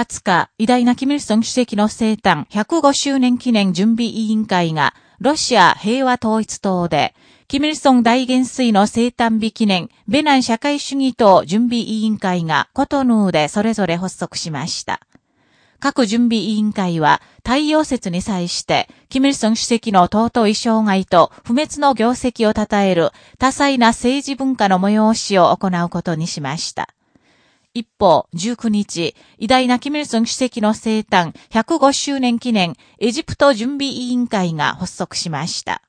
20日、偉大なキム・イルソン主席の生誕105周年記念準備委員会が、ロシア平和統一党で、キム・イルソン大元帥の生誕日記念、ベナン社会主義党準備委員会がコトヌーでそれぞれ発足しました。各準備委員会は、太陽節に際して、キム・イルソン主席の尊い生涯と不滅の業績を称える多彩な政治文化の催しを行うことにしました。一方、19日、偉大なキム・イルソン主席の生誕105周年記念エジプト準備委員会が発足しました。